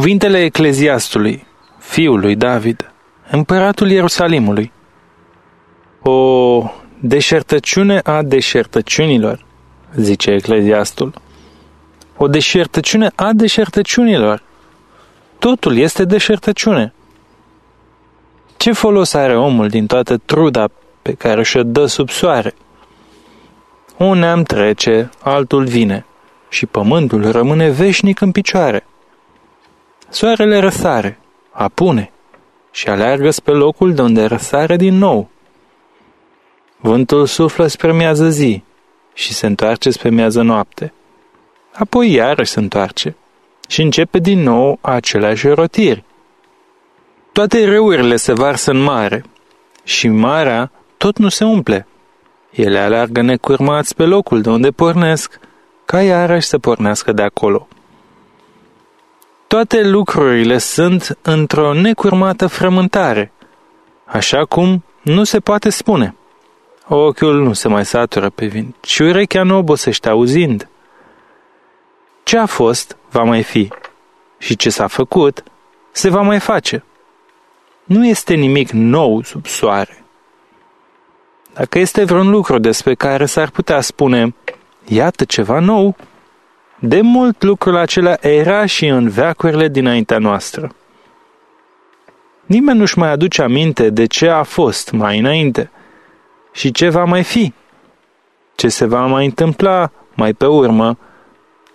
Cuvintele ecleziastului, fiul lui David, împăratul Ierusalimului. O deșertăciune a deșertăciunilor, zice ecleziastul. O deșertăciune a deșertăciunilor. Totul este deșertăciune. Ce folos are omul din toată truda pe care și-o dă sub soare? Un neam trece, altul vine și pământul rămâne veșnic în picioare. Soarele răsare, apune și aleargă spre locul de unde răsare din nou. Vântul suflă spre miază zi și se întoarce spre miază noapte. Apoi iarăși se întoarce și începe din nou aceleași rotiri. Toate râurile se varsă în mare și marea tot nu se umple. Ele aleargă necurmați pe locul de unde pornesc, ca iarăși să pornească de acolo. Toate lucrurile sunt într-o necurmată frământare, așa cum nu se poate spune. Ochiul nu se mai satură pe vin și urechea nu obosește auzind. Ce a fost, va mai fi, și ce s-a făcut, se va mai face. Nu este nimic nou sub soare. Dacă este vreun lucru despre care s-ar putea spune, iată ceva nou, de mult lucrul acela era și în veacurile dinaintea noastră. Nimeni nu-și mai aduce aminte de ce a fost mai înainte și ce va mai fi. Ce se va mai întâmpla mai pe urmă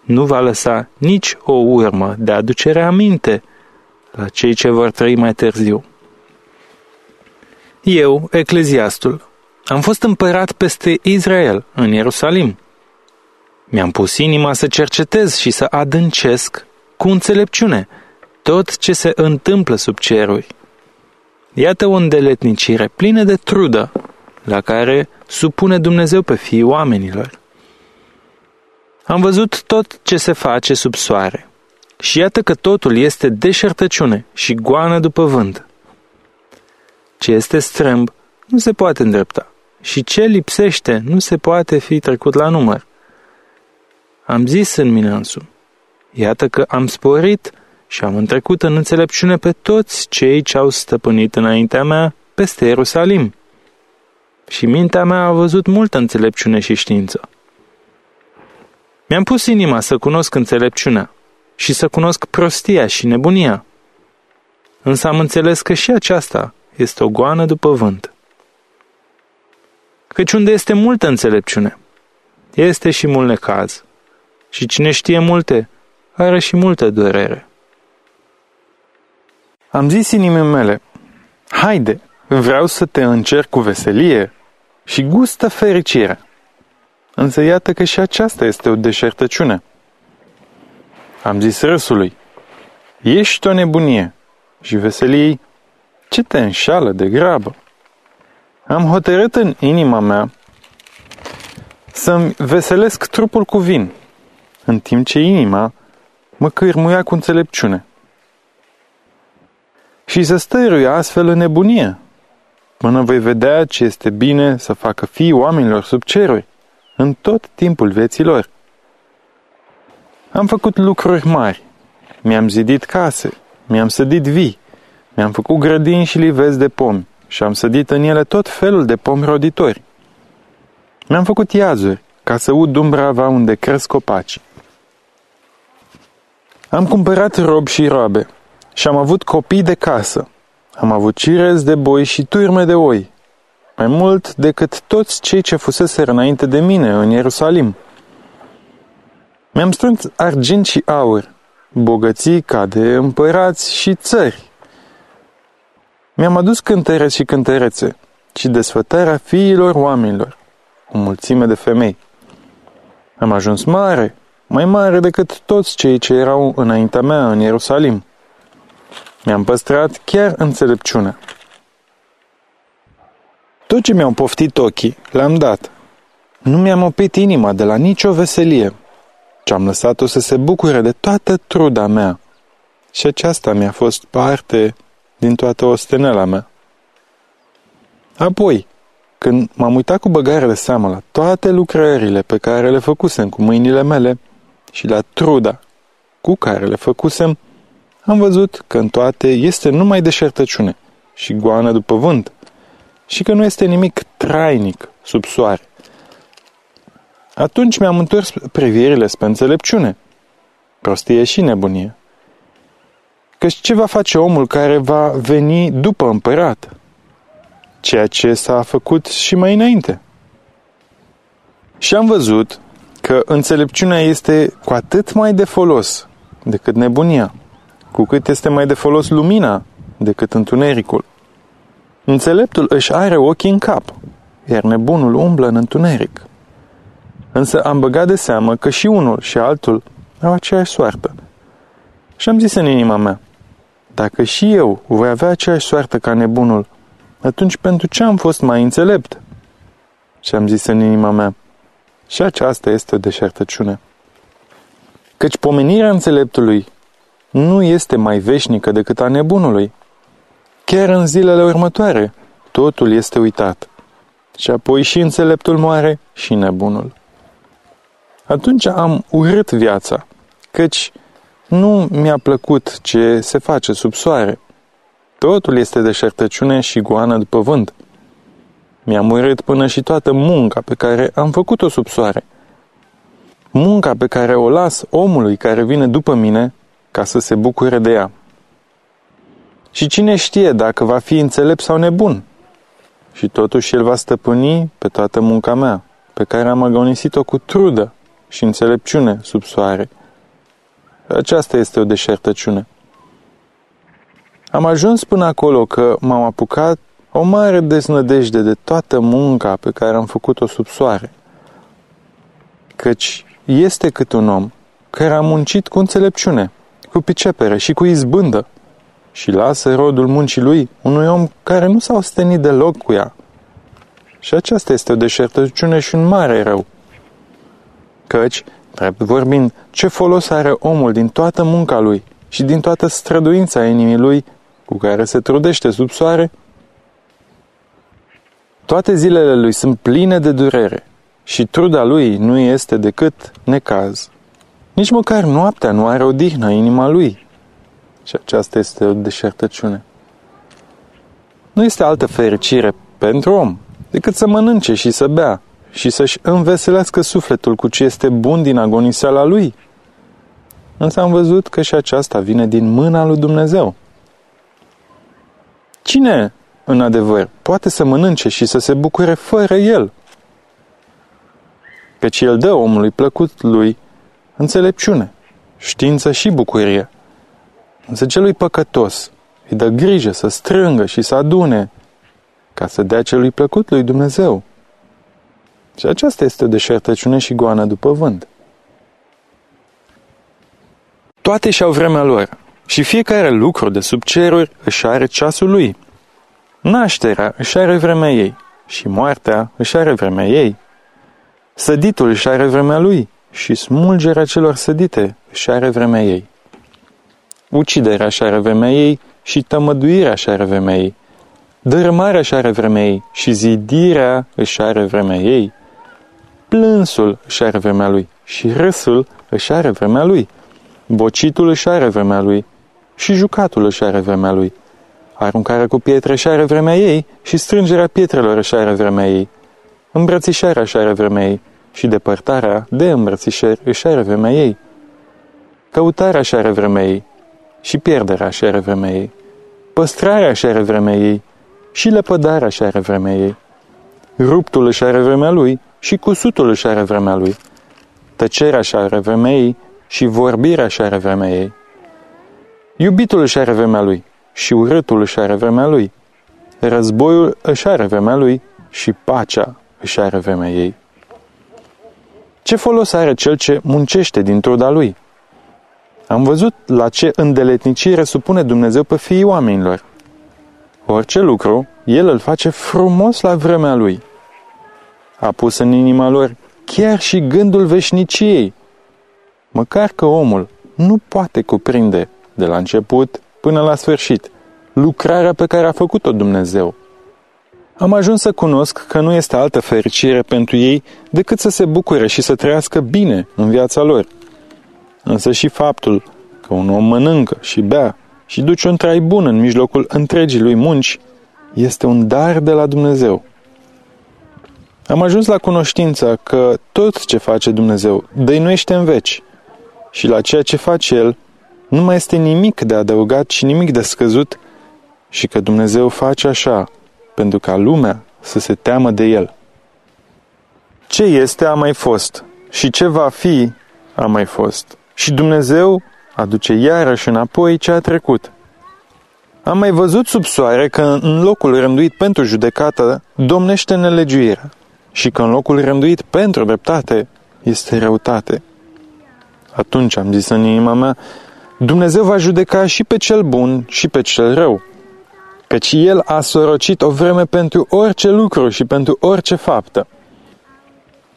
nu va lăsa nici o urmă de aducere aminte la cei ce vor trăi mai târziu. Eu, ecleziastul, am fost împărat peste Israel, în Ierusalim. Mi-am pus inima să cercetez și să adâncesc cu înțelepciune tot ce se întâmplă sub ceruri. Iată o îndeletnicire plină de trudă la care supune Dumnezeu pe fiii oamenilor. Am văzut tot ce se face sub soare și iată că totul este deșertăciune și goană după vânt. Ce este strâmb nu se poate îndrepta și ce lipsește nu se poate fi trecut la număr. Am zis în mine însumi, iată că am sporit și am întrecut în înțelepciune pe toți cei ce au stăpânit înaintea mea peste Ierusalim. Și mintea mea a văzut multă înțelepciune și știință. Mi-am pus inima să cunosc înțelepciunea și să cunosc prostia și nebunia. Însă am înțeles că și aceasta este o goană după vânt. Căci unde este multă înțelepciune, este și mult necaz. Și cine știe multe, are și multă durere. Am zis inimii mele, haide, vreau să te încerc cu veselie și gustă fericirea. Însă iată că și aceasta este o deșertăciune. Am zis râsului, ești o nebunie și veseliei, ce te înșală de grabă. Am hotărât în inima mea să-mi veselesc trupul cu vin, în timp ce inima mă cârmuia cu înțelepciune. Și să stăruia astfel în nebunie, până voi vedea ce este bine să facă fii oamenilor sub ceruri, în tot timpul vieții lor. Am făcut lucruri mari, mi-am zidit case, mi-am sădit vii, mi-am făcut grădini și livezi de pomi și am sădit în ele tot felul de pomi roditori. Mi-am făcut iazuri ca să ud umbrava unde cresc copaci. Am cumpărat robi și robe și am avut copii de casă. Am avut cirezi de boi și turme de oi, mai mult decât toți cei ce fusese înainte de mine în Ierusalim. Mi-am strâns argint și aur, bogății ca de împărați și țări. Mi-am adus cântăreți și cântărețe și desfătarea fiilor oamenilor, o mulțime de femei. Am ajuns mare, mai mare decât toți cei ce erau înaintea mea în Ierusalim. Mi-am păstrat chiar înțelepciunea. Tot ce mi-au poftit ochii, le-am dat. Nu mi-am oprit inima de la nicio veselie, ci am lăsat-o să se bucure de toată truda mea. Și aceasta mi-a fost parte din toată ostenela mea. Apoi, când m-am uitat cu băgare de seamă la toate lucrările pe care le făcusem cu mâinile mele și la truda cu care le făcusem, am văzut că în toate este numai deșertăciune și goană după vânt și că nu este nimic trainic sub soare. Atunci mi-am întors privirile spre înțelepciune, prostie și nebunie. Căci ce va face omul care va veni după împărat? Ceea ce s-a făcut și mai înainte. Și am văzut că înțelepciunea este cu atât mai de folos decât nebunia, cu cât este mai de folos lumina decât întunericul. Înțeleptul își are ochii în cap, iar nebunul umblă în întuneric. Însă am băgat de seamă că și unul și altul au aceeași soartă. Și am zis în inima mea, dacă și eu voi avea aceeași soartă ca nebunul, atunci pentru ce am fost mai înțelept? Și am zis în inima mea, și aceasta este o deșertăciune. Căci pomenirea înțeleptului nu este mai veșnică decât a nebunului. Chiar în zilele următoare, totul este uitat. Și apoi și înțeleptul moare și nebunul. Atunci am urât viața, căci nu mi-a plăcut ce se face sub soare. Totul este deșertăciune și goană după vânt. Mi-a murit până și toată munca pe care am făcut-o sub soare. Munca pe care o las omului care vine după mine ca să se bucure de ea. Și cine știe dacă va fi înțelept sau nebun? Și totuși el va stăpâni pe toată munca mea, pe care am agonisit-o cu trudă și înțelepciune sub soare. Aceasta este o deșertăciune. Am ajuns până acolo că m-am apucat o mare deznădejde de toată munca pe care am făcut-o sub soare. Căci este cât un om care a muncit cu înțelepciune, cu picepere și cu izbândă și lasă rodul muncii lui unui om care nu s-a ostenit deloc cu ea. Și aceasta este o deșertăciune și un mare rău. Căci, drept vorbind, ce folos are omul din toată munca lui și din toată străduința inimii lui cu care se trudește sub soare? Toate zilele lui sunt pline de durere și truda lui nu este decât necaz. Nici măcar noaptea nu are odihnă inima lui. Și aceasta este o deșertăciune. Nu este altă fericire pentru om decât să mănânce și să bea și să-și înveselească sufletul cu ce este bun din agoniseala lui. Însă am văzut că și aceasta vine din mâna lui Dumnezeu. Cine în adevăr, poate să mănânce și să se bucure fără el. Căci el dă omului plăcut lui înțelepciune, știință și bucurie. Însă celui păcătos îi dă grijă să strângă și să adune ca să dea celui plăcut lui Dumnezeu. Și aceasta este o deșertăciune și goană după vânt. Toate și-au vremea lor și fiecare lucru de sub ceruri își are ceasul lui. Nașterea își are vremea ei și moartea își are vremea ei. Săditul își are vremea lui și smulgerea celor sădite își are vremea ei. Uciderea își are vremea ei și tămăduirea își are vremea ei. Dărâmarea își are vremea ei și zidirea își are vremea ei. Plânsul își are vremea lui și râsul își are vremea lui. Bocitul își are vremea lui și jucatul își are vremea lui Aruncarea cu pietre și are vremea ei și strângerea pietrelor și are vremea ei. Îmbrățișarea și are vremea ei și depărtarea de îmbrățișări își are vremea ei. Căutarea și are vremea ei și pierderea și are vremea ei. Păstrarea și are vremea ei și lepădarea și are vremea ei. Ruptul își are vremea lui și cusutul își are vremea lui. Tăcerea și are vremea ei și vorbirea și are vremea ei. Iubitul își are vremea lui și urâtul își are vremea lui. Războiul își are vremea lui și pacea își are vremea ei. Ce folos are cel ce muncește din truda lui? Am văzut la ce îndeletnicire supune Dumnezeu pe fiii oamenilor. Orice lucru, El îl face frumos la vremea Lui. A pus în inima lor chiar și gândul veșniciei, măcar că omul nu poate cuprinde de la început până la sfârșit, lucrarea pe care a făcut-o Dumnezeu. Am ajuns să cunosc că nu este altă fericire pentru ei decât să se bucure și să trăiască bine în viața lor. Însă și faptul că un om mănâncă și bea și duce un trai bun în mijlocul întregii lui munci, este un dar de la Dumnezeu. Am ajuns la cunoștința că tot ce face Dumnezeu dăinuiește în veci și la ceea ce face El nu mai este nimic de adăugat și nimic de scăzut și că Dumnezeu face așa pentru ca lumea să se teamă de El. Ce este a mai fost și ce va fi a mai fost. Și Dumnezeu aduce iarăși înapoi ce a trecut. Am mai văzut sub soare că în locul rânduit pentru judecată domnește nelegiuirea și că în locul rânduit pentru dreptate este răutate. Atunci am zis în inima mea, Dumnezeu va judeca și pe cel bun și pe cel rău, căci El a sorocit o vreme pentru orice lucru și pentru orice faptă.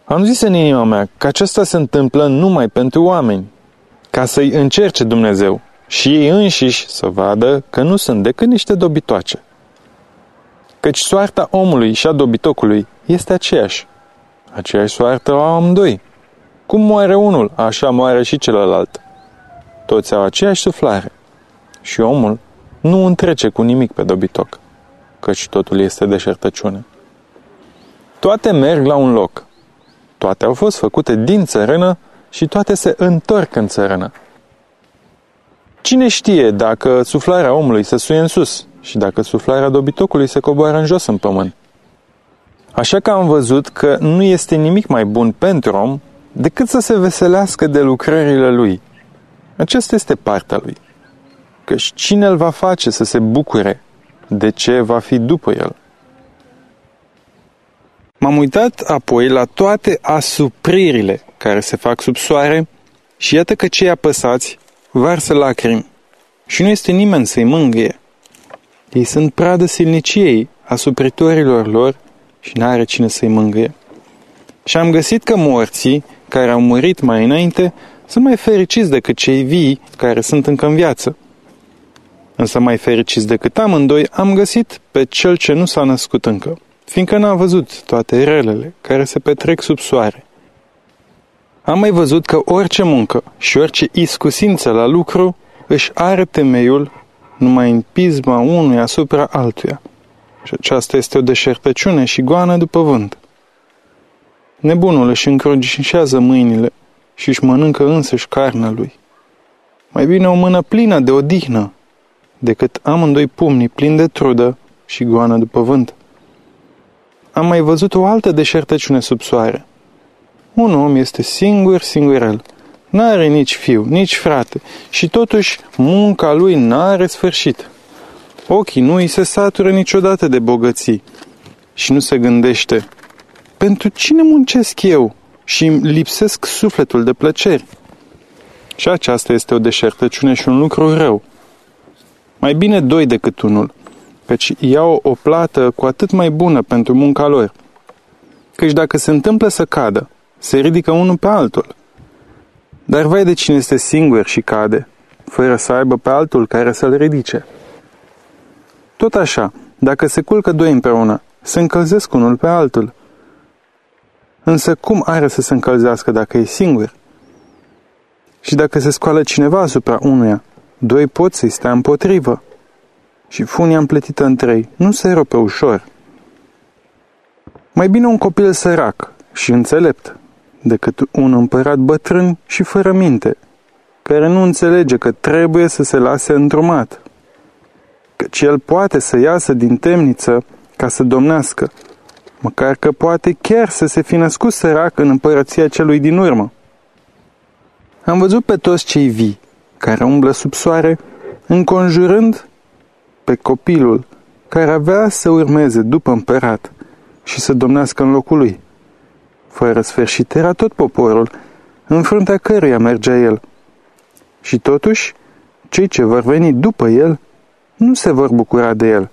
Am zis în inima mea că acesta se întâmplă numai pentru oameni, ca să-i încerce Dumnezeu și ei înșiși să vadă că nu sunt decât niște dobitoace. Căci soarta omului și a dobitocului este aceeași. Aceeași soartă au amândoi. Cum moare unul, așa moare și celălalt. Toți au aceeași suflare. Și omul nu întrece cu nimic pe dobitoc, căci totul este deșertăciune. Toate merg la un loc. Toate au fost făcute din țărână și toate se întorc în țărână. Cine știe dacă suflarea omului se suie în sus și dacă suflarea dobitocului se coboară în jos în pământ? Așa că am văzut că nu este nimic mai bun pentru om decât să se veselească de lucrările lui. Aceasta este partea lui. Căci cine îl va face să se bucure de ce va fi după el? M-am uitat apoi la toate asupririle care se fac sub soare și iată că cei apăsați varsă lacrimi și nu este nimeni să-i mângâie. Ei sunt pradă silniciei asupritorilor lor și n-are cine să-i mângâie. Și am găsit că morții, care au murit mai înainte, sunt mai fericiți decât cei vii care sunt încă în viață. Însă mai fericiți decât amândoi am găsit pe cel ce nu s-a născut încă, fiindcă n-a văzut toate relele care se petrec sub soare. Am mai văzut că orice muncă și orice iscusință la lucru își are temeiul numai în pisma unui asupra altuia. Și aceasta este o deșertăciune și goană după vânt. Nebunul își încrucișează mâinile și își mănâncă însăși carnea lui. Mai bine o mână plină de odihnă decât amândoi pumnii plini de trudă și goană după vânt. Am mai văzut o altă deșertăciune sub soare. Un om este singur, singurel. N-are nici fiu, nici frate și totuși munca lui n-are sfârșit. Ochii nu îi se satură niciodată de bogății și nu se gândește pentru cine muncesc eu și îmi lipsesc sufletul de plăceri? Și aceasta este o deșertăciune și un lucru rău. Mai bine doi decât unul, căci iau o plată cu atât mai bună pentru munca lor. Căci dacă se întâmplă să cadă, se ridică unul pe altul. Dar vai de cine este singur și cade, fără să aibă pe altul care să-l ridice. Tot așa, dacă se culcă doi împreună, se încălzesc unul pe altul. Însă cum are să se încălzească dacă e singur? Și dacă se scoală cineva asupra unuia, doi pot să-i stea împotrivă. Și funia împletită în trei nu se rupe ușor. Mai bine un copil sărac și înțelept decât un împărat bătrân și fără minte, care nu înțelege că trebuie să se lase îndrumat, căci el poate să iasă din temniță ca să domnească, măcar că poate chiar să se fi născut sărac în împărăția celui din urmă. Am văzut pe toți cei vii, care umblă sub soare, înconjurând pe copilul care avea să urmeze după împărat și să domnească în locul lui. Fără sfârșit era tot poporul, în fruntea căruia mergea el. Și totuși, cei ce vor veni după el nu se vor bucura de el,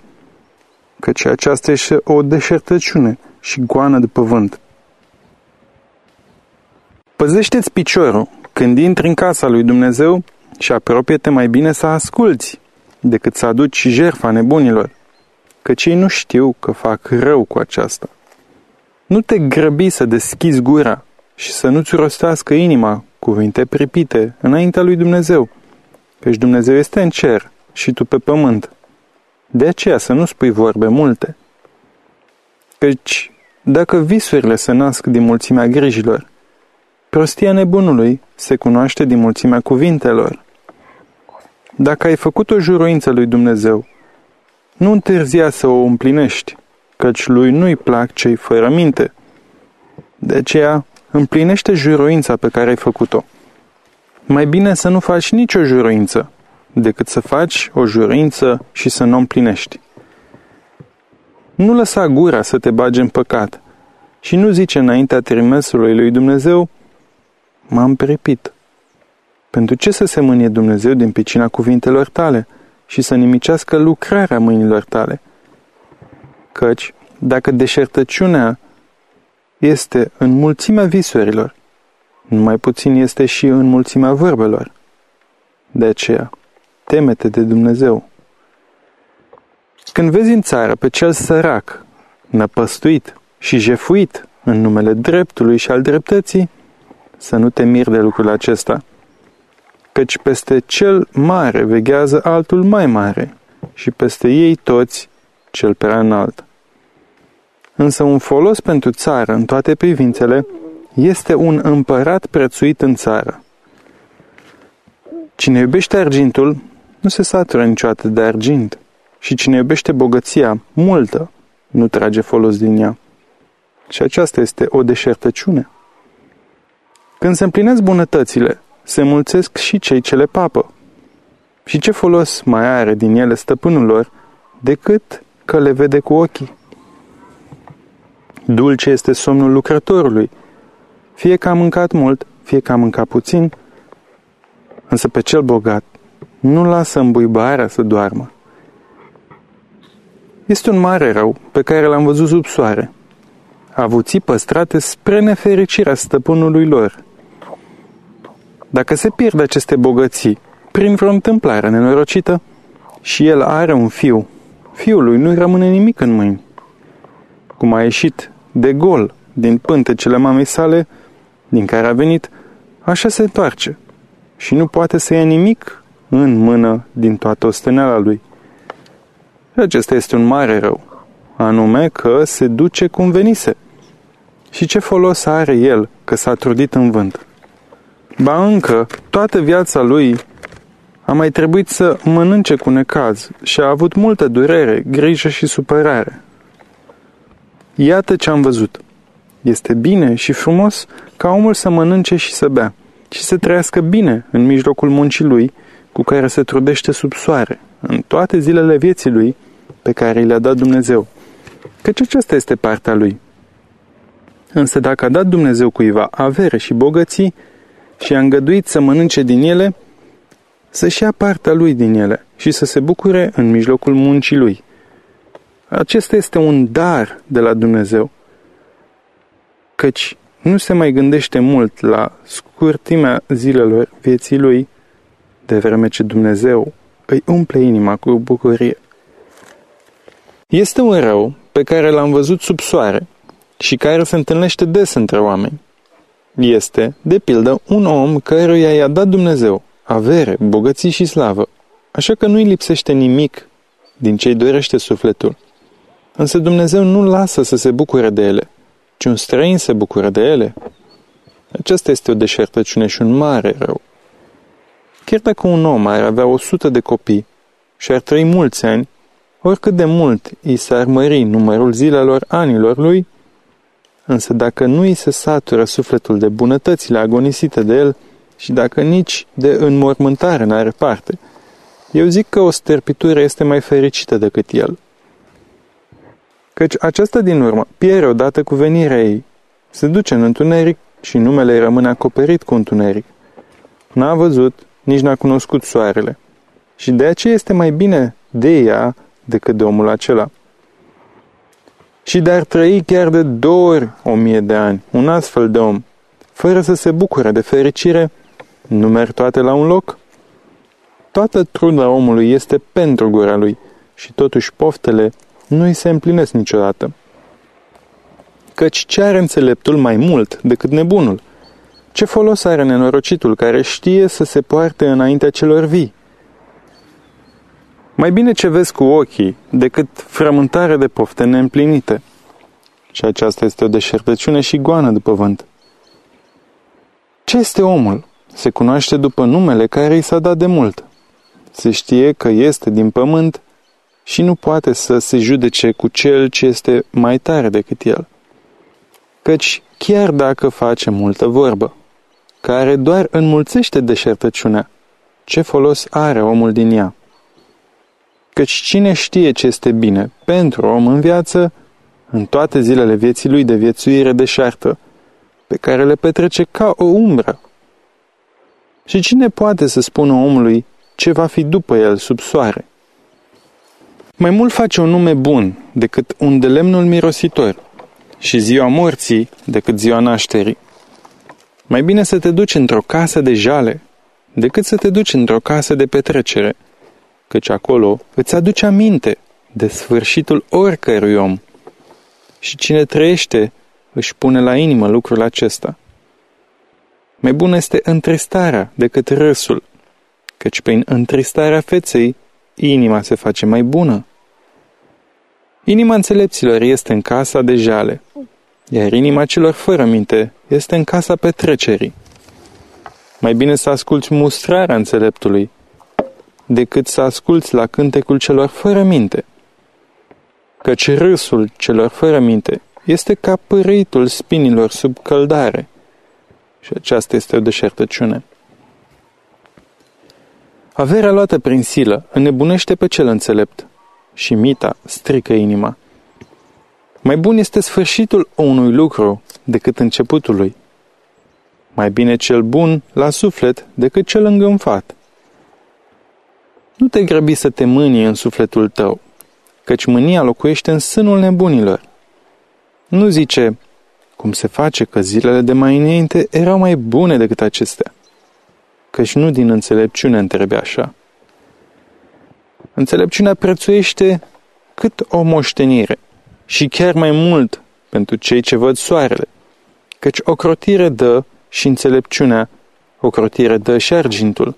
căci aceasta este o deșertăciune și goană după vânt. Păzește-ți piciorul când intri în casa lui Dumnezeu și apropie-te mai bine să asculți decât să aduci jertfa nebunilor, căci ei nu știu că fac rău cu aceasta. Nu te grăbi să deschizi gura și să nu-ți rostească inima cuvinte pripite înaintea lui Dumnezeu, Căci Dumnezeu este în cer și tu pe pământ. De aceea să nu spui vorbe multe. Căci dacă visurile se nasc din mulțimea grijilor, prostia nebunului se cunoaște din mulțimea cuvintelor. Dacă ai făcut o juroință lui Dumnezeu, nu întârzia să o împlinești, căci lui nu-i plac cei fără minte. De aceea, împlinește juroința pe care ai făcut-o. Mai bine să nu faci nicio juroință, decât să faci o juroință și să nu o împlinești. Nu lăsa gura să te bage în păcat și nu zice înaintea trimersului lui Dumnezeu, m-am pripit. Pentru ce să se mânie Dumnezeu din picina cuvintelor tale și să nimicească lucrarea mâinilor tale? Căci, dacă deșertăciunea este în mulțimea visurilor, numai puțin este și în mulțimea vorbelor. De aceea, temete de Dumnezeu. Când vezi în țară pe cel sărac, năpăstuit și jefuit în numele dreptului și al dreptății, să nu te miri de lucrul acesta, căci peste cel mare veghează altul mai mare și peste ei toți cel prea înalt. Însă un folos pentru țară în toate privințele este un împărat prețuit în țară. Cine iubește argintul nu se satură niciodată de argint și cine iubește bogăția multă nu trage folos din ea. Și aceasta este o deșertăciune. Când se împlinesc bunătățile, se mulțesc și cei ce le papă. Și ce folos mai are din ele stăpânul lor decât că le vede cu ochii? Dulce este somnul lucrătorului, fie că a mâncat mult, fie că a mâncat puțin, însă pe cel bogat nu lasă îmbuibarea să doarmă. Este un mare rău pe care l-am văzut sub soare. Avuții păstrate spre nefericirea stăpânului lor. Dacă se pierd aceste bogății prin vreo întâmplare nenorocită și el are un fiu, fiului nu-i rămâne nimic în mâini. Cum a ieșit de gol din pântecele mamei sale, din care a venit, așa se întoarce și nu poate să ia nimic în mână din toată osteneala lui. Acesta este un mare rău, anume că se duce cum venise. Și ce folos are el că s-a trudit în vânt? Ba încă, toată viața lui a mai trebuit să mănânce cu necaz și a avut multă durere, grijă și supărare. Iată ce am văzut. Este bine și frumos ca omul să mănânce și să bea și să trăiască bine în mijlocul muncii lui cu care se trudește sub soare, în toate zilele vieții lui pe care i le-a dat Dumnezeu, căci aceasta este partea lui. Însă dacă a dat Dumnezeu cuiva avere și bogății și a îngăduit să mănânce din ele, să-și ia partea lui din ele și să se bucure în mijlocul muncii lui. Acesta este un dar de la Dumnezeu, căci nu se mai gândește mult la scurtimea zilelor vieții lui, de vreme ce Dumnezeu îi umple inima cu bucurie. Este un rău pe care l-am văzut sub soare și care se întâlnește des între oameni. Este, de pildă, un om căruia i-a dat Dumnezeu avere, bogății și slavă, așa că nu-i lipsește nimic din ce-i dorește sufletul. Însă Dumnezeu nu lasă să se bucure de ele, ci un străin se bucură de ele. Aceasta este o deșertăciune și un mare rău. Chiar dacă un om ar avea o sută de copii și ar trăi mulți ani, oricât de mult i s-ar mări numărul zilelor anilor lui, însă dacă nu îi se satură sufletul de bunătățile agonisite de el și dacă nici de înmormântare n-are parte, eu zic că o sterpitură este mai fericită decât el căci aceasta din urmă pierde odată cu venirea ei. Se duce în întuneric și numele ei rămâne acoperit cu întuneric. N-a văzut, nici n-a cunoscut soarele. Și de aceea este mai bine de ea decât de omul acela. Și de-ar trăi chiar de două ori o mie de ani, un astfel de om, fără să se bucure de fericire, nu merg toate la un loc? Toată truda omului este pentru gura lui și totuși poftele nu îi se împlinesc niciodată. Căci ce are înțeleptul mai mult decât nebunul? Ce folos are nenorocitul care știe să se poarte înaintea celor vii Mai bine ce vezi cu ochii decât frământare de pofte neîmplinite. Și aceasta este o deșertăciune și goană după vânt. Ce este omul? Se cunoaște după numele care i s-a dat de mult. Se știe că este din pământ și nu poate să se judece cu cel ce este mai tare decât el. Căci chiar dacă face multă vorbă, care doar înmulțește deșertăciunea, ce folos are omul din ea? Căci cine știe ce este bine pentru om în viață, în toate zilele vieții lui de viețuire deșartă, pe care le petrece ca o umbră. Și cine poate să spună omului ce va fi după el sub soare? Mai mult face un nume bun decât un de lemnul mirositor și ziua morții decât ziua nașterii. Mai bine să te duci într-o casă de jale decât să te duci într-o casă de petrecere, căci acolo îți aduce aminte de sfârșitul oricărui om. Și cine trăiește își pune la inimă lucrul acesta. Mai bună este întristarea decât râsul, căci prin întristarea feței inima se face mai bună. Inima înțelepților este în casa de jale, iar inima celor fără minte este în casa petrecerii. Mai bine să asculți mustrarea înțeleptului decât să asculți la cântecul celor fără minte. Căci râsul celor fără minte este ca pâritul spinilor sub căldare. Și aceasta este o deșertăciune. Averea luată prin silă înnebunește pe cel înțelept și mita strică inima. Mai bun este sfârșitul unui lucru decât începutul lui. Mai bine cel bun la suflet decât cel îngânfat. Nu te grăbi să te mâni în sufletul tău, căci mânia locuiește în sânul nebunilor. Nu zice, cum se face că zilele de mai înainte erau mai bune decât acestea, căci nu din înțelepciune întrebe așa. Înțelepciunea prețuiește cât o moștenire și chiar mai mult pentru cei ce văd soarele, căci o crotire dă și înțelepciunea, o crotire dă și argintul,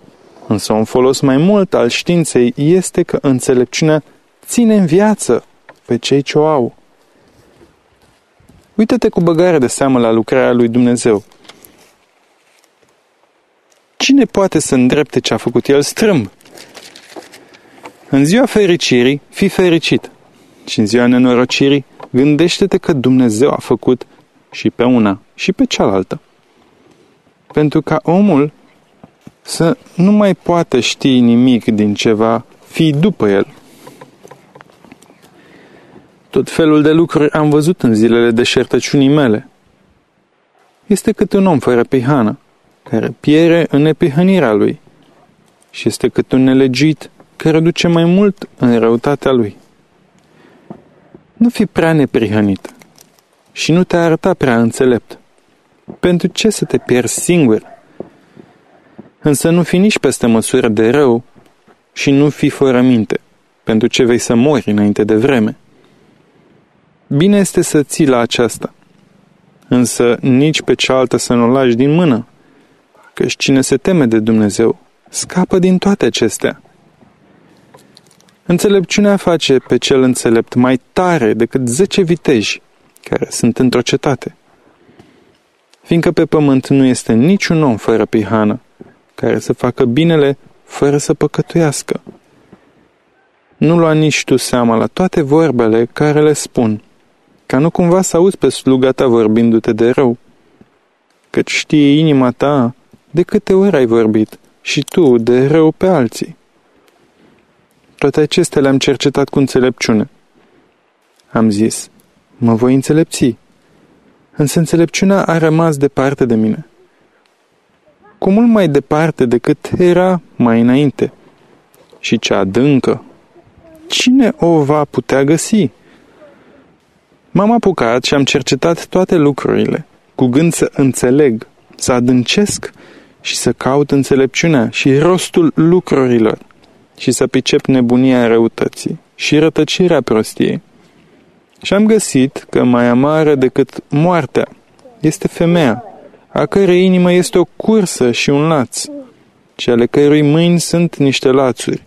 însă un folos mai mult al științei este că înțelepciunea ține în viață pe cei ce o au. Uită-te cu băgare de seamă la lucrarea lui Dumnezeu. Cine poate să îndrepte ce a făcut el strâmb? În ziua fericirii, fii fericit. Și în ziua nenorocirii, gândește-te că Dumnezeu a făcut și pe una și pe cealaltă. Pentru ca omul să nu mai poată ști nimic din ceva fi după el. Tot felul de lucruri am văzut în zilele deșertăciunii mele. Este cât un om fără pihană, care piere în nepihănirea lui, și este cât un nelegit care duce mai mult în răutatea lui. Nu fi prea neprihănit și nu te arăta prea înțelept. Pentru ce să te pierzi singur? Însă nu fi nici peste măsură de rău și nu fi fără minte, pentru ce vei să mori înainte de vreme. Bine este să ții la aceasta, însă nici pe cealaltă să nu o lași din mână, căci cine se teme de Dumnezeu scapă din toate acestea. Înțelepciunea face pe cel înțelept mai tare decât zece viteji care sunt într-o cetate. Fiindcă pe pământ nu este niciun om fără pihană, care să facă binele fără să păcătuiască. Nu lua nici tu seama la toate vorbele care le spun, ca nu cumva să auzi pe sluga ta vorbindu-te de rău, căci știe inima ta de câte ori ai vorbit și tu de rău pe alții. Toate acestea le-am cercetat cu înțelepciune. Am zis, mă voi înțelepți. Însă înțelepciunea a rămas departe de mine. Cu mult mai departe decât era mai înainte. Și cea adâncă. Cine o va putea găsi? M-am apucat și am cercetat toate lucrurile, cu gând să înțeleg, să adâncesc și să caut înțelepciunea și rostul lucrurilor și să pricep nebunia răutății și rătăcirea prostiei. Și am găsit că mai amară decât moartea este femeia, a cărei inimă este o cursă și un laț, și ale cărui mâini sunt niște lațuri.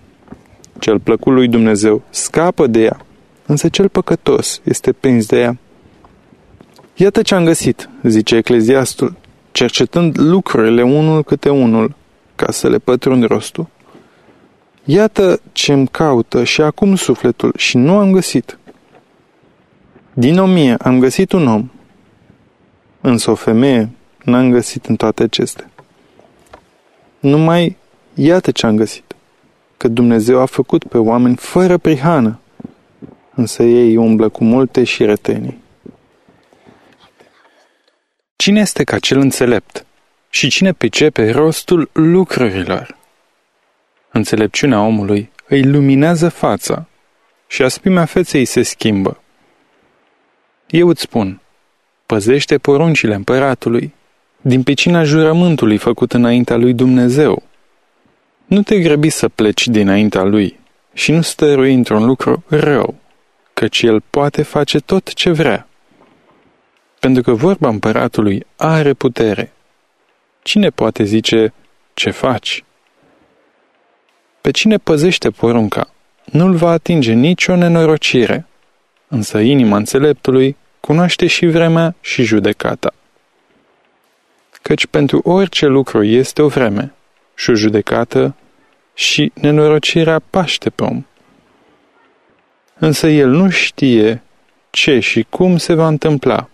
Cel plăcut lui Dumnezeu scapă de ea, însă cel păcătos este prins de ea. Iată ce am găsit, zice ecleziastul, cercetând lucrurile unul câte unul, ca să le pătrund rostul. Iată ce-mi caută și acum sufletul și nu am găsit. Din o mie am găsit un om, însă o femeie n-am găsit în toate acestea. Numai iată ce am găsit, că Dumnezeu a făcut pe oameni fără prihană, însă ei umblă cu multe și retenii. Cine este ca cel înțelept și cine pricepe rostul lucrurilor? Înțelepciunea omului îi luminează fața și aspimea feței se schimbă. Eu îți spun, păzește poruncile împăratului, din pecina jurământului făcut înaintea lui Dumnezeu. Nu te grăbi să pleci dinaintea lui și nu stărui într-un lucru rău, căci el poate face tot ce vrea. Pentru că vorba împăratului are putere. Cine poate zice ce faci? Pe cine păzește porunca, nu-l va atinge nicio nenorocire, însă inima înțeleptului cunoaște și vremea și judecata. Căci pentru orice lucru este o vreme și o judecată și nenorocirea paște pe om. Însă el nu știe ce și cum se va întâmpla,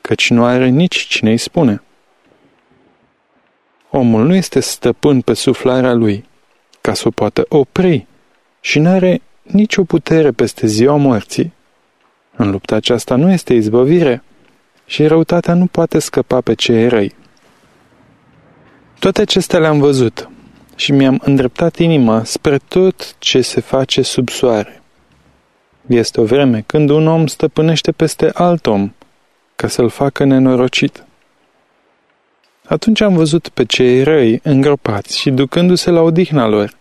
căci nu are nici cine îi spune. Omul nu este stăpân pe suflarea lui, ca să o poată opri și nu are nicio putere peste ziua morții. În lupta aceasta nu este izbăvire și răutatea nu poate scăpa pe cei răi. Toate acestea le-am văzut și mi-am îndreptat inima spre tot ce se face sub soare. Este o vreme când un om stăpânește peste alt om ca să-l facă nenorocit. Atunci am văzut pe cei răi îngropați și ducându-se la odihna lor,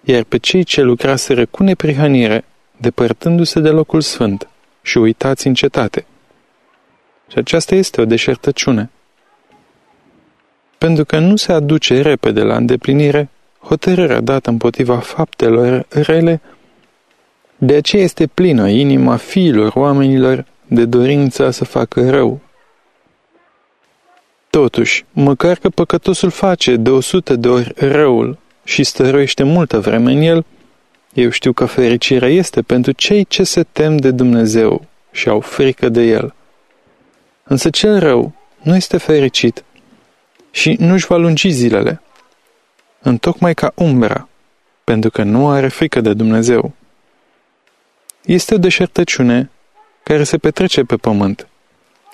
iar pe cei ce lucraseră cu neprihănire, depărtându-se de locul sfânt și uitați în cetate. Și aceasta este o deșertăciune. Pentru că nu se aduce repede la îndeplinire hotărârea dată împotriva faptelor rele, de aceea este plină inima fiilor oamenilor de dorința să facă rău. Totuși, măcar că păcătosul face de o sută de ori răul și stăruiește multă vreme în el, eu știu că fericirea este pentru cei ce se tem de Dumnezeu și au frică de El. Însă cel rău nu este fericit și nu-și va lungi zilele, întocmai ca umbra, pentru că nu are frică de Dumnezeu. Este o deșertăciune care se petrece pe pământ,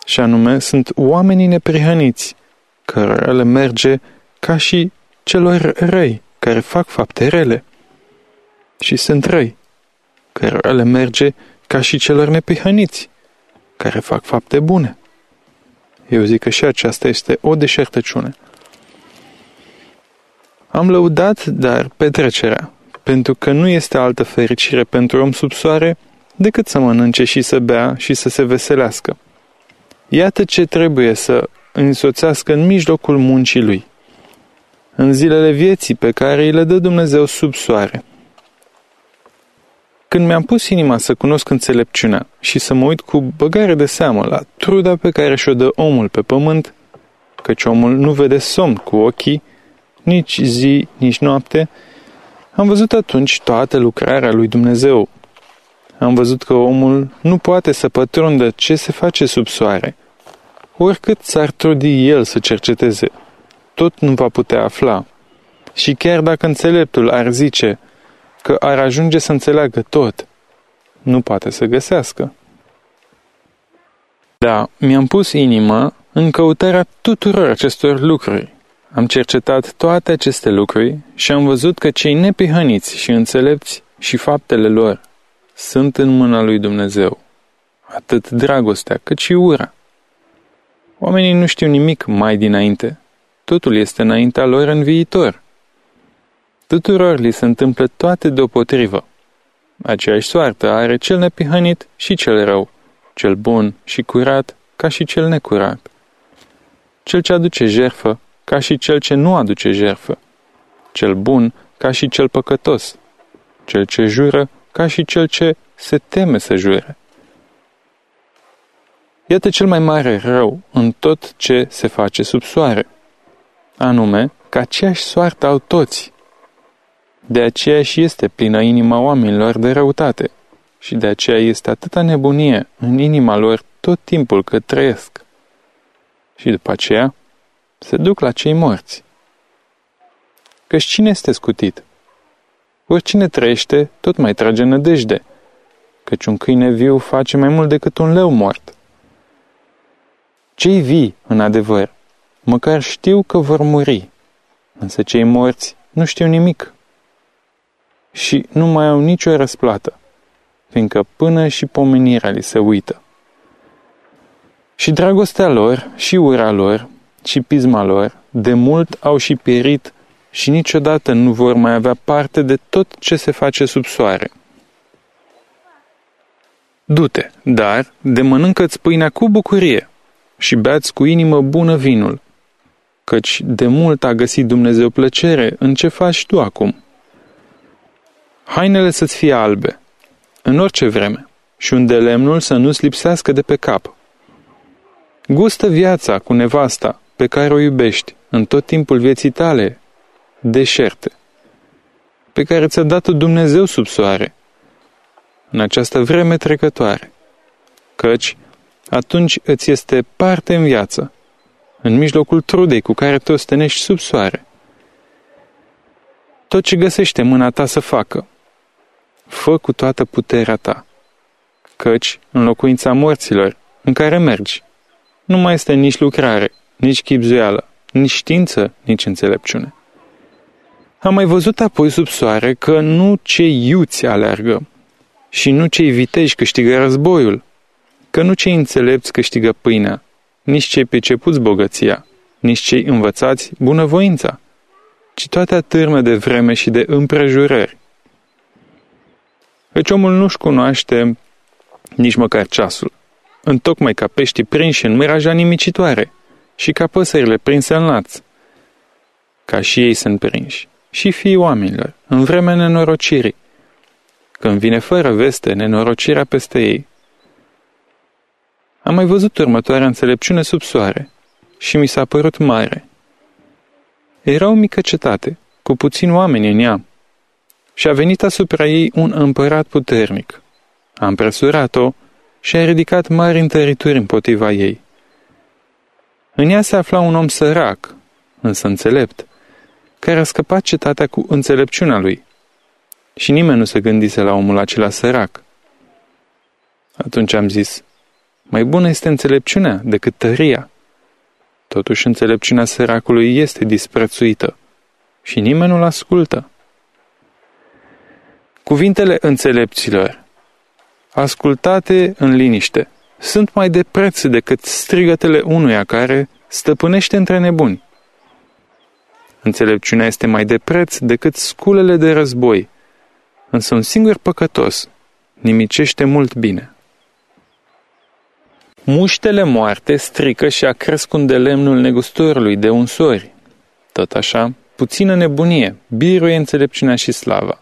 și anume sunt oamenii neprihăniți, cărora le merge ca și celor răi care fac fapte rele. Și sunt răi, cărora le merge ca și celor nepihăniți, care fac fapte bune. Eu zic că și aceasta este o deșertăciune. Am lăudat, dar, petrecerea, pentru că nu este altă fericire pentru om sub soare decât să mănânce și să bea și să se veselească. Iată ce trebuie să însoțească în mijlocul muncii lui, în zilele vieții pe care îi le dă Dumnezeu sub soare. Când mi-am pus inima să cunosc înțelepciunea și să mă uit cu băgare de seamă la truda pe care și-o dă omul pe pământ, căci omul nu vede somn cu ochii, nici zi, nici noapte, am văzut atunci toată lucrarea lui Dumnezeu. Am văzut că omul nu poate să pătrundă ce se face sub soare. Oricât s-ar trudi el să cerceteze, tot nu va putea afla. Și chiar dacă înțeleptul ar zice că ar ajunge să înțeleagă tot, nu poate să găsească. Da, mi-am pus inima în căutarea tuturor acestor lucruri am cercetat toate aceste lucruri și am văzut că cei nepihăniți și înțelepți și faptele lor sunt în mâna lui Dumnezeu. Atât dragostea cât și ura. Oamenii nu știu nimic mai dinainte. Totul este înaintea lor în viitor. Tuturor li se întâmplă toate deopotrivă. Aceeași soartă are cel nepihănit și cel rău, cel bun și curat ca și cel necurat. Cel ce aduce jerfă ca și cel ce nu aduce jerfă, cel bun ca și cel păcătos, cel ce jură ca și cel ce se teme să jure. Iată cel mai mare rău în tot ce se face sub soare, anume că aceeași soartă au toți. De aceea și este plină inima oamenilor de răutate și de aceea este atâta nebunie în inima lor tot timpul cât trăiesc. Și după aceea se duc la cei morți. Căci cine este scutit? Oricine trăiește, tot mai trage nădejde, căci un câine viu face mai mult decât un leu mort. Cei vii, în adevăr, măcar știu că vor muri, însă cei morți nu știu nimic și nu mai au nicio răsplată, fiindcă până și pomenirea li se uită. Și dragostea lor, și ura lor, și pisma lor, de mult au și pierit și niciodată nu vor mai avea parte de tot ce se face sub soare. Du-te, dar de mănâncă-ți pâinea cu bucurie și beați cu inimă bună vinul, căci de mult a găsit Dumnezeu plăcere în ce faci tu acum. Hainele să-ți fie albe, în orice vreme, și un de lemnul să nu-ți lipsească de pe cap. Gustă viața cu nevasta pe care o iubești în tot timpul vieții tale, deșerte, pe care ți-a dat Dumnezeu sub soare, în această vreme trecătoare, căci atunci îți este parte în viață, în mijlocul trudei cu care te ostenești sub soare. Tot ce găsește mâna ta să facă, fă cu toată puterea ta, căci în locuința morților în care mergi, nu mai este nici lucrare, nici chipzuială, nici știință, nici înțelepciune. Am mai văzut apoi sub soare că nu cei iuți aleargă și nu cei viteji câștigă războiul, că nu cei înțelepți câștigă pâinea, nici cei pricepuți bogăția, nici cei învățați bunăvoința, ci toate atârme de vreme și de împrejurări. Căci omul nu-și cunoaște nici măcar ceasul, întocmai ca peștii prinși în miraja nimicitoare și ca păsările prinse în laț. Ca și ei sunt prinși, și fiii oamenilor, în vremea nenorocirii, când vine fără veste nenorocirea peste ei. Am mai văzut următoarea înțelepciune sub soare și mi s-a părut mare. Era o mică cetate, cu puțini oameni în ea, și a venit asupra ei un împărat puternic. A împresurat-o și a ridicat mari întărituri împotriva ei. În ea se afla un om sărac, însă înțelept, care a scăpat cetatea cu înțelepciunea lui. Și nimeni nu se gândise la omul acela sărac. Atunci am zis, mai bună este înțelepciunea decât tăria. Totuși înțelepciunea săracului este disprețuită și nimeni nu-l ascultă. Cuvintele înțelepților, ascultate în liniște, sunt mai de preț decât strigătele unuia care stăpânește între nebuni. Înțelepciunea este mai de preț decât sculele de război, însă un singur păcătos nimicește mult bine. Muștele moarte strică și acrescunde lemnul negustorului de unsori. Tot așa, puțină nebunie biruie înțelepciunea și slava.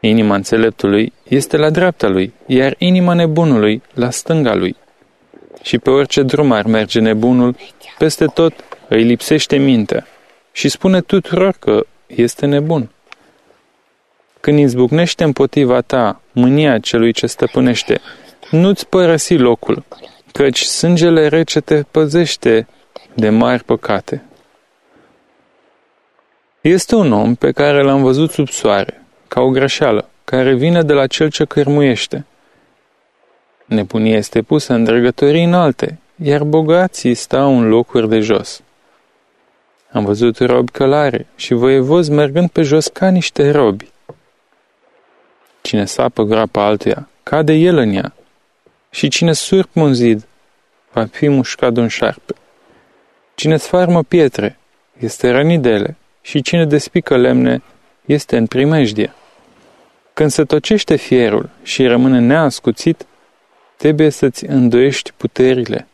Inima înțeleptului este la dreapta lui, iar inima nebunului la stânga lui. Și pe orice drum ar merge nebunul, peste tot îi lipsește mintea și spune tuturor că este nebun. Când izbucnește împotriva ta mânia celui ce stăpânește, nu-ți părăsi locul, căci sângele rece te păzește de mari păcate. Este un om pe care l-am văzut sub soare, ca o greșeală, care vine de la cel ce cărmuiește. Nebunia este pusă în drăgătorii înalte, iar bogații stau în locuri de jos. Am văzut robi călare și voievozi mergând pe jos ca niște robi. Cine sapă groapa altuia, cade el în ea, și cine surpă un zid, va fi mușcat de un șarpe. Cine sfarmă pietre, este rănit de ele, și cine despică lemne, este în primejdie. Când se tocește fierul și rămâne neascuțit, trebuie să-ți îndoiești puterile.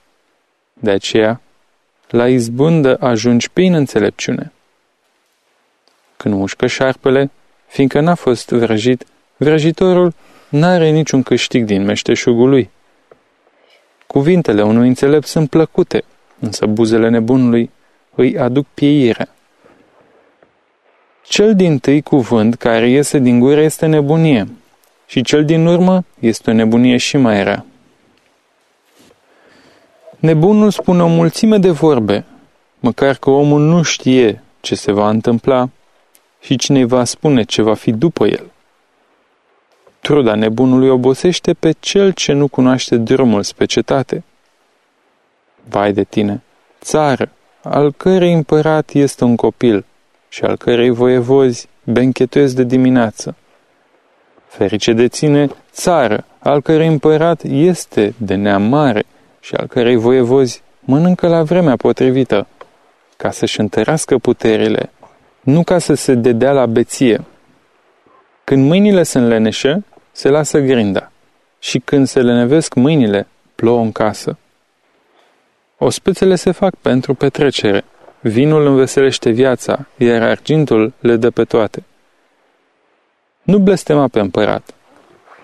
De aceea, la izbândă ajungi prin înțelepciune. Când mușcă șarpele, fiindcă n-a fost vrăjit, vrăjitorul n-are niciun câștig din meșteșugul lui. Cuvintele unui înțelept sunt plăcute, însă buzele nebunului îi aduc pieirea. Cel din tâi cuvânt care iese din gură este nebunie și cel din urmă este o nebunie și mai rea. Nebunul spune o mulțime de vorbe, măcar că omul nu știe ce se va întâmpla și cine va spune ce va fi după el. Truda nebunului obosește pe cel ce nu cunoaște drumul spre cetate. Vai de tine, țară, al cărei împărat este un copil și al cărei voievozi benchetuiesc de dimineață. Ferice de ține, țară, al cărei împărat este de neam mare și al cărei voievozi mănâncă la vremea potrivită, ca să-și întărească puterile, nu ca să se dedea la beție. Când mâinile se înleneșe, se lasă grinda și când se lenevesc mâinile, plouă în casă. Ospețele se fac pentru petrecere, vinul înveselește viața, iar argintul le dă pe toate. Nu blestema pe împărat,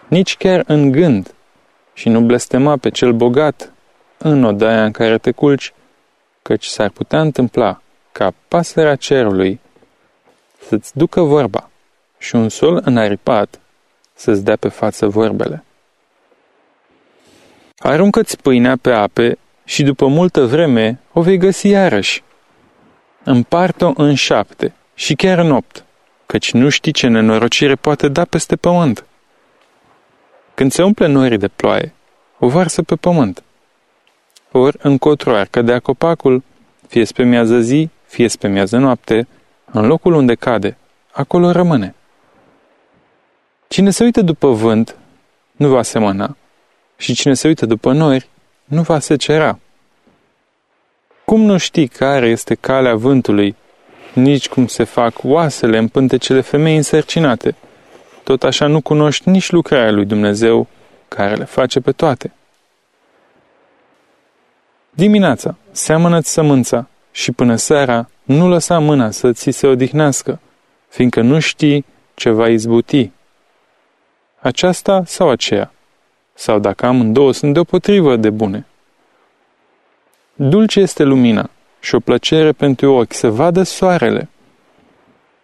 nici chiar în gând, și nu blestema pe cel bogat în odaia în care te culci, căci s-ar putea întâmpla ca pasărea cerului să-ți ducă vorba și un sol înaripat să-ți dea pe față vorbele. Aruncă-ți pâinea pe ape și după multă vreme o vei găsi iarăși. Împart-o în șapte și chiar în opt, căci nu știi ce nenorocire poate da peste pământ. Când se umple norii de ploaie, o varsă pe pământ. Ori încotro ar cădea copacul, fie pe miază zi, fie pe miază noapte, în locul unde cade, acolo rămâne. Cine se uită după vânt, nu va semăna, și cine se uită după nori, nu va secera. Cum nu știi care este calea vântului, nici cum se fac oasele în pântecele femei însărcinate, tot așa nu cunoști nici lucrarea lui Dumnezeu care le face pe toate. Dimineața, seamănă-ți sămânța și până seara nu lăsa mâna să ți se odihnească, fiindcă nu știi ce va izbuti. Aceasta sau aceea, sau dacă amândouă sunt deopotrivă de bune. Dulce este lumina și o plăcere pentru ochi să vadă soarele.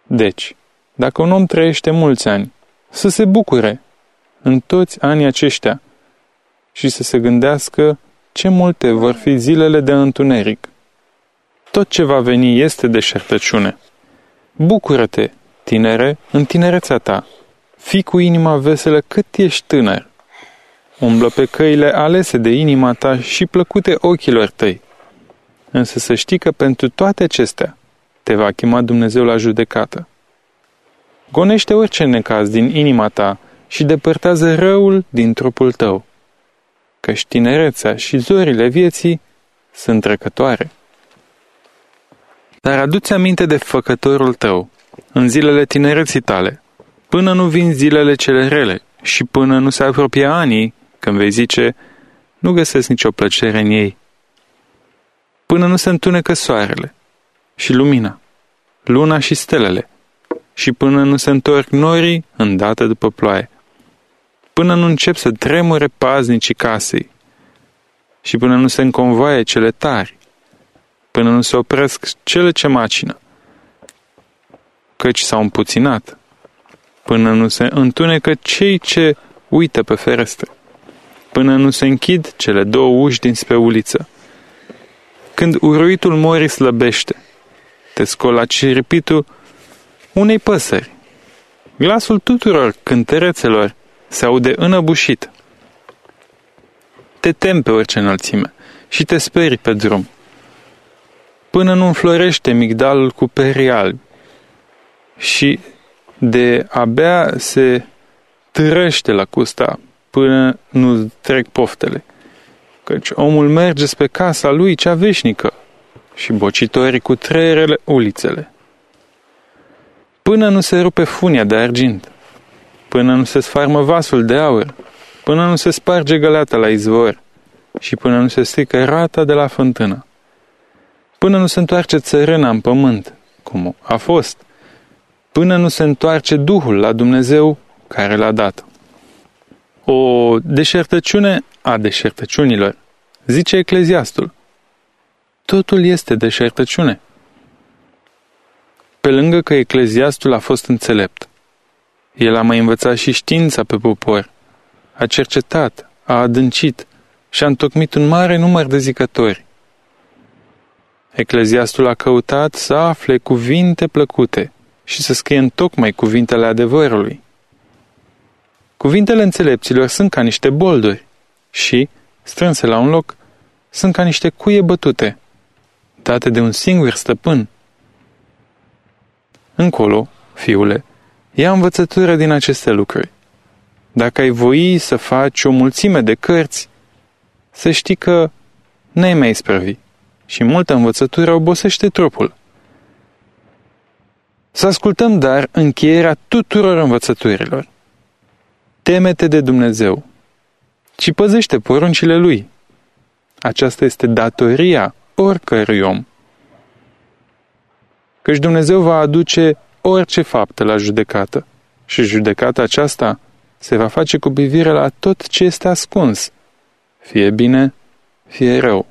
Deci, dacă un om trăiește mulți ani, să se bucure în toți anii aceștia și să se gândească ce multe vor fi zilele de întuneric. Tot ce va veni este deșertăciune. Bucură-te, tinere, în tinerețea ta. Fii cu inima veselă cât ești tânăr. Umblă pe căile alese de inima ta și plăcute ochilor tăi. Însă să știi că pentru toate acestea te va chema Dumnezeu la judecată. Gonește orice necaz din inima ta și depărtează răul din trupul tău, căci tinerețea și zorile vieții sunt trecătoare. Dar aduți aminte de făcătorul tău, în zilele tinereții tale, până nu vin zilele cele rele și până nu se apropie anii când vei zice, nu găsesc nicio plăcere în ei. Până nu se întunecă soarele și lumina, luna și stelele, și până nu se întorc norii îndată după ploaie, până nu încep să tremure paznicii casei și până nu se înconvoaie cele tari, până nu se opresc cele ce macină, căci s-au împuținat, până nu se întunecă cei ce uită pe ferestre, până nu se închid cele două uși dinspre uliță. Când uruitul morii slăbește, te scola ciripitul unei păsări. Glasul tuturor cântărețelor se aude înăbușit. Te temi pe orice înălțime și te sperii pe drum până nu înflorește migdalul cu perii albi și de abia se târăște la custa până nu trec poftele. Căci omul merge spre casa lui cea veșnică și bocitorii cu treierele ulițele. Până nu se rupe funia de argint, până nu se sfarmă vasul de aur, până nu se sparge găleata la izvor și până nu se strică rata de la fântână până nu se întoarce țărâna în pământ, cum a fost, până nu se întoarce Duhul la Dumnezeu care l-a dat. O deșertăciune a deșertăciunilor, zice Ecleziastul. Totul este deșertăciune. Pe lângă că Ecleziastul a fost înțelept, el a mai învățat și știința pe popor, a cercetat, a adâncit și a întocmit un mare număr de zicători. Ecleziastul a căutat să afle cuvinte plăcute și să scrie în tocmai cuvintele adevărului. Cuvintele înțelepților sunt ca niște bolduri și, strânse la un loc, sunt ca niște cuie bătute, date de un singur stăpân. Încolo, fiule, ia învățătură din aceste lucruri. Dacă ai voi să faci o mulțime de cărți, să știi că n-ai mai isprăvi și multă învățătură obosește trupul. Să ascultăm dar încheierea tuturor învățăturilor. Temete de Dumnezeu și păzește poruncile Lui. Aceasta este datoria oricărui om. Căci Dumnezeu va aduce orice faptă la judecată și judecata aceasta se va face cu privire la tot ce este ascuns, fie bine, fie rău.